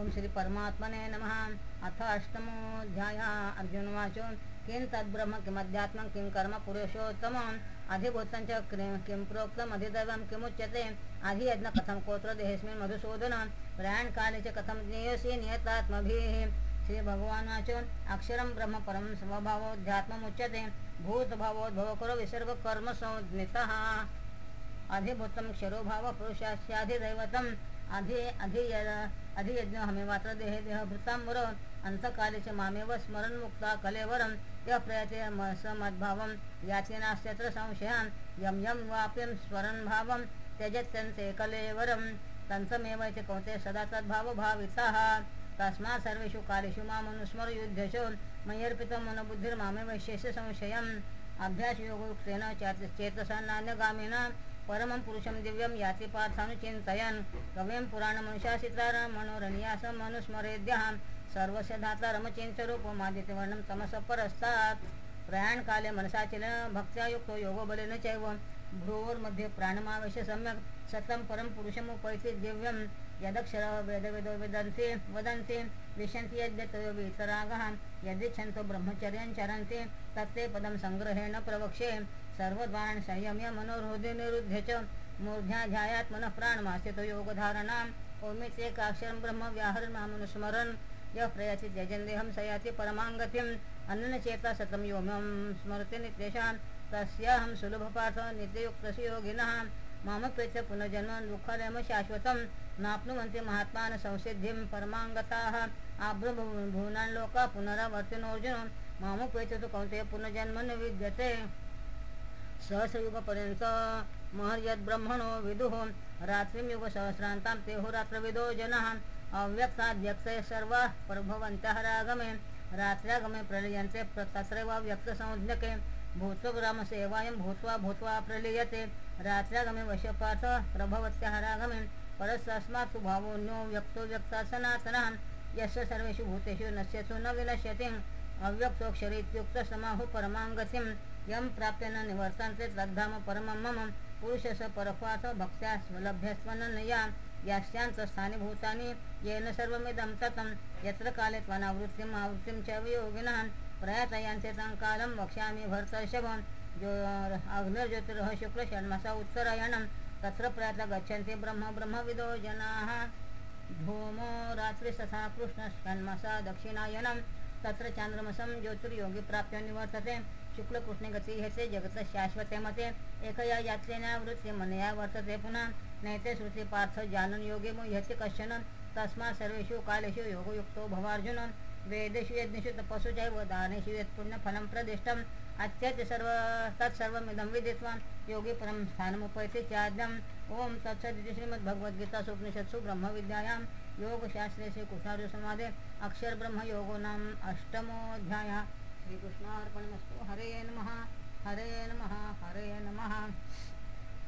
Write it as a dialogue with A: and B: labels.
A: ओम श्री परमात्मने नमः। अथ अष्टमोऽध्याय। अर्जुनवाच किं तद्ब्रह्म किमध्यात्मं किं कर्म पुरुषोत्तमम्? अधिभूतं किं प्रोक्तम् अधिदैवं किमुच्यते अधियज्ञ कथं कोत्र देहेऽस्मिन् मधुसूदन? प्रयाणकाले च कथं ज्ञेयसि नियतात्मभिः? श्रीभगवानाच अक्षरं ब्रह्म परं स्वभावोध्यात्ममुच्यते भूतभावोद्भवकरो विसर्गकर्म संज्ञितः अधिभूतं क्षरोभाव पुरुषास्याधिदैवतम् अधि अधि अधियज्ञहमेवात्र देह देहभृतांवर अंतकाले च मामेव स्मरणमुक्ता कलेवरम य प्रयते म- समद्भावं याचेनास्यत्र संशयान् यं यं वाप्यं स्मरन् भावं त्यजत्यन्ते कलेवरं तन्तमेव इति कौते सदा तद्भावभाविताः तस्मात् सर्वेषु कालेषु मामनुस्मरयुध्यश मय्यर्पितं मनोबुद्धिर्मामेव शेष संशयम्। अभ्यासयोगयुक्तेन चेत चेतसा नान्यगामिना परमं पुरुषं दिव्यं याति पार्थानुचिन्तयन्। कव्यं पुराणमनुशासितारं मनोरण्यासं मनुस्मरेद्यः। सर्वस्य धाता रमचिन्तरूपमादित्यवर्णं तमसः परस्तात् प्रयाणकाले मनसाचिल भक्त्या युक्तो योगबलेन चैव। भ्रुवोर्मध्ये प्राणमावेश सम्यक्। शतं परं पुरुषमुपैति दिव्यं यदक्षर वेदवेदो वेदन्ति वदन्ति विशन्ति यद्यतयो यदि यदिच्छन्तो ब्रह्मचर्यं चरन्ति तत्ते पदं सङ्ग्रहेण प्रवक्ष्ये सर्वद्वारान् संयम्य मनोरोधे निरुध्य च मूर्ध्याध्यायात्मनः मनः प्राणमास्थितो योगधारणाम् ओमित्येकाक्षरं ब्रह्म व्याहरन् मामनुस्मरन् यः प्रयति त्यजन्देहं स याति परमाङ्गतिम् अन्नचेता सतं योम्यं स्मरति नित्यशान् तस्याहं सुलभपाठ नित्ययुक्तस्य योगिनः मामप्रेत्य पुनर्जन्म दुःखदयम शाश्वतं नाप्नुवन्ति महात्मान संसिद्धिं परमाङ्गताः। आब्रभूनान् लोका पुनरावर्तिनोऽर्जुन। मामप्रेत्य तु कौते पुनर्जन्म न विद्यते। सहस्रयुगपर्यंत महर्यद्ब्रह्मणो विदुः। रात्रिं युगसहस्रान्तां तेहो रात्रविदो जनः। अव्यक्ताद्व्यक्ते सर्वाः प्रभवन्तः रागमे। रात्र्यागमे प्रलीयन्ते प्र- तत्रैव व्यक्तसंज्ञके भूत्वग्रामसेवायं भूत्वा भूत्वा प्रलीयते। रात्र्यागमे वशपाथ प्रभवत्यः परस्तस्मात् सुभावोऽन्यो व्यक्तो व्यक्ता सनातनः। यस्य सर्वेषु भूतेषु नश्यतु न विनश्यति। अव्यक्तोऽक्षरीत्युक्तसमाहु परमाङ्गतिं यं प्राप्य न निवर्तन्ते। तद्धाम परमं मम। पुरुषस्य परपाथ भक्त्या नया यास्यान्तस्थानि भूतानि येन सर्वमिदं ततं यत्र काले त्वनावृत्तिम् आवृत्तिं च वियोगिनः प्रयातयान्ते तं कालं वक्ष्यामि भर्तर्षभं जो अग्निर्ज्योतिरः शुक्लषण्मासा उत्तरायणं तत्र प्रयत्न गच्छन्ति ब्रह्म ब्रह्मविदो जनाः। धूमो रात्रिस्तथा कृष्णषण्मासा दक्षिणायनं तत्र चान्द्रमसं ज्योतिर्योगी प्राप्य निवर्तते। शुक्लकृष्णे गती हेते जगत शाश्वते मते एकया यात्रेना वृत्ती मनया वर्तते पुनः नैते श्रुती पार्थ जानन योगे मुह्यते कश्चन तस्मात् सर्वेषु कालेषु योगयुक्तो भवार्जुन वेदेषु यज्ञेषु तपसु चैव दानेषु यत्पुण्यफलं प्रदिष्टम् अत्यति सर्व तत्सर्वमिदं विदित्वा योगी परं स्थानमुपैति चाद्यम्। ॐ तत्सदिति श्रीमद्भगवद्गीतासु उपनिषत्सु ब्रह्मविद्यायां योगशास्त्रे श्रीकृष्णार्जुसंवादे अक्षरब्रह्मयोगो नाम अष्टमोऽध्यायः। श्रीकृष्णार्पणमस्तु। हरे नमः हरे नमः हरे नमः।